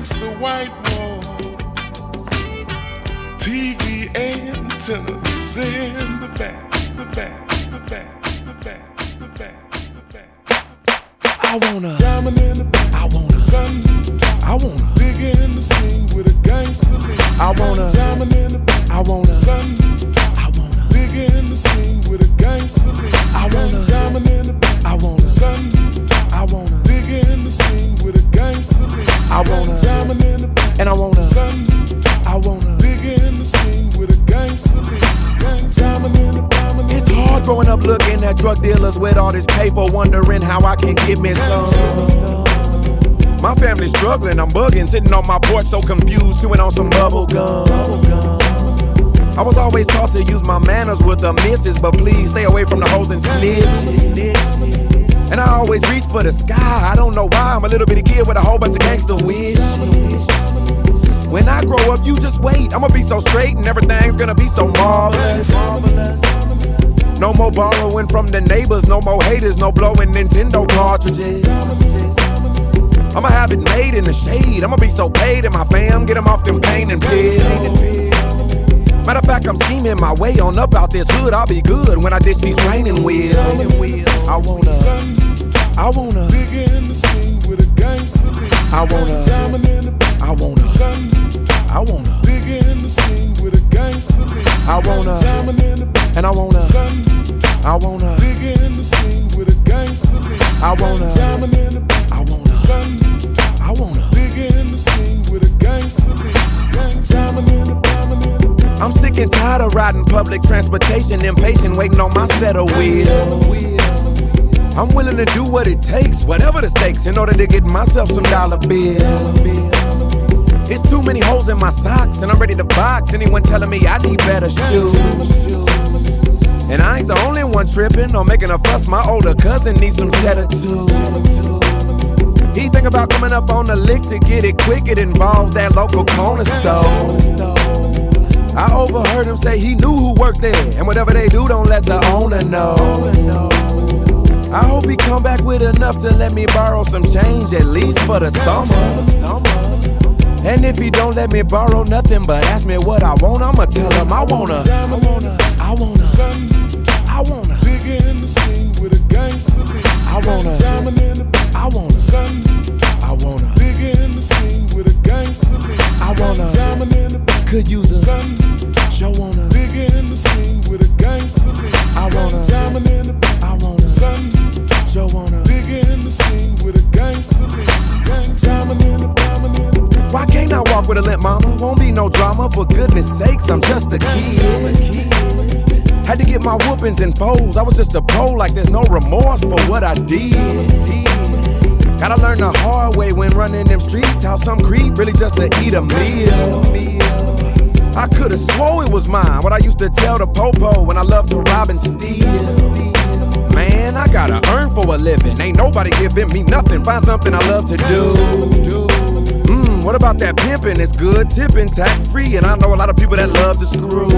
against the white walls. TV antennas in the back, the back, the back, the back, the back, the back. I wanna, Diamond in the back, I wanna, sun I wanna, Big in the scene with a gangster lean. I wanna, Diamond in the back, I wanna, sun I wanna, Big in the scene with a gangster lean. I wanna, Diamond in the back, I wanna, sun I wanna, Diamond in the back, and I wanna, sun I wanna. Big in the scene with a gangster. Gang- Diamond in the diamond It's hard growing up looking at drug dealers with all this paper, wondering how I can get me some. My family's struggling, I'm bugging, sitting on my porch so confused, chewing on some bubble gum. I was always taught to use my manners with the misses, but please stay away from the hoes and snitches. And I always reach for the sky. I don't know why. I'm a little bitty kid with a whole bunch of gangster wish. When I grow up, you just wait. I'ma be so straight and everything's gonna be so marvelous. No more borrowing from the neighbors, no more haters, no blowing Nintendo cartridges. I'ma have it made in the shade. I'ma be so paid and my fam get them off them pain and pills. Matter of fact, I'm scheming my way on up out this hood. I'll be good when I ditch these training wheels. I wanna. I wanna, Big in the scene with a gangster lean. I wanna, Diamond in the back, I wanna. I wanna, Big in the scene with a gangster lean. I wanna, Diamond in the back, and I wanna. I wanna, Big in the scene with a gangster lean. I wanna, Diamond in the back, I wanna. I wanna. Big in the scene with a gangster lean. Gang- Diamond in the diamond in the I'm sick and tired of riding public transportation, impatient, waiting on my set of wheels. I'm willing to do what it takes, whatever the stakes, in order to get myself some dollar bills. It's too many holes in my socks, and I'm ready to box anyone telling me I need better shoes. And I ain't the only one tripping or making a fuss. My older cousin needs some cheddar too. He think about coming up on the lick to get it quick. It involves that local corner store. I overheard him say he knew who worked there, and whatever they do, don't let the owner know. I hope he come back with enough to let me borrow some change, at least for the summer. And if he don't let me borrow nothing but ask me what I want, I'ma tell him I wanna, I wanna, I wanna. I wanna, Big in the scene with a gangster lean. I wanna, Diamond in the back, I wanna, sun. I wanna, Big in the scene with a gangster lean. I wanna, Diamond in the back, could use I walk with a limp mama? Won't be no drama, for goodness sakes, I'm just a kid. Had to get my whoopings and foes. I was just a pro, like there's no remorse for what I did. Gotta learn the hard way when running them streets. How some creep really just to eat a meal. I could've swore it was mine. What I used to tell the popo when I loved to rob and steal. Man, I gotta earn for a living. Ain't nobody giving me nothing. Find something I love to do. What about that pimping? It's good, tipping, tax free, and I know a lot of people that love to screw.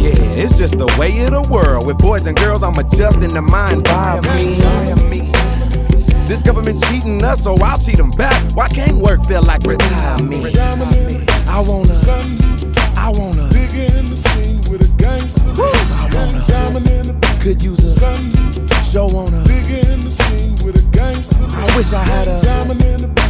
Yeah, it's just the way of the world. With boys and girls, I'm adjusting to my environment. This government's cheating us, so I'll cheat them back. Why can't work feel like retirement? I wanna. I wanna, Big in the scene with a gangster. I wanna, the could use a show wanna. Big in the scene with a gangster. I wish I had a,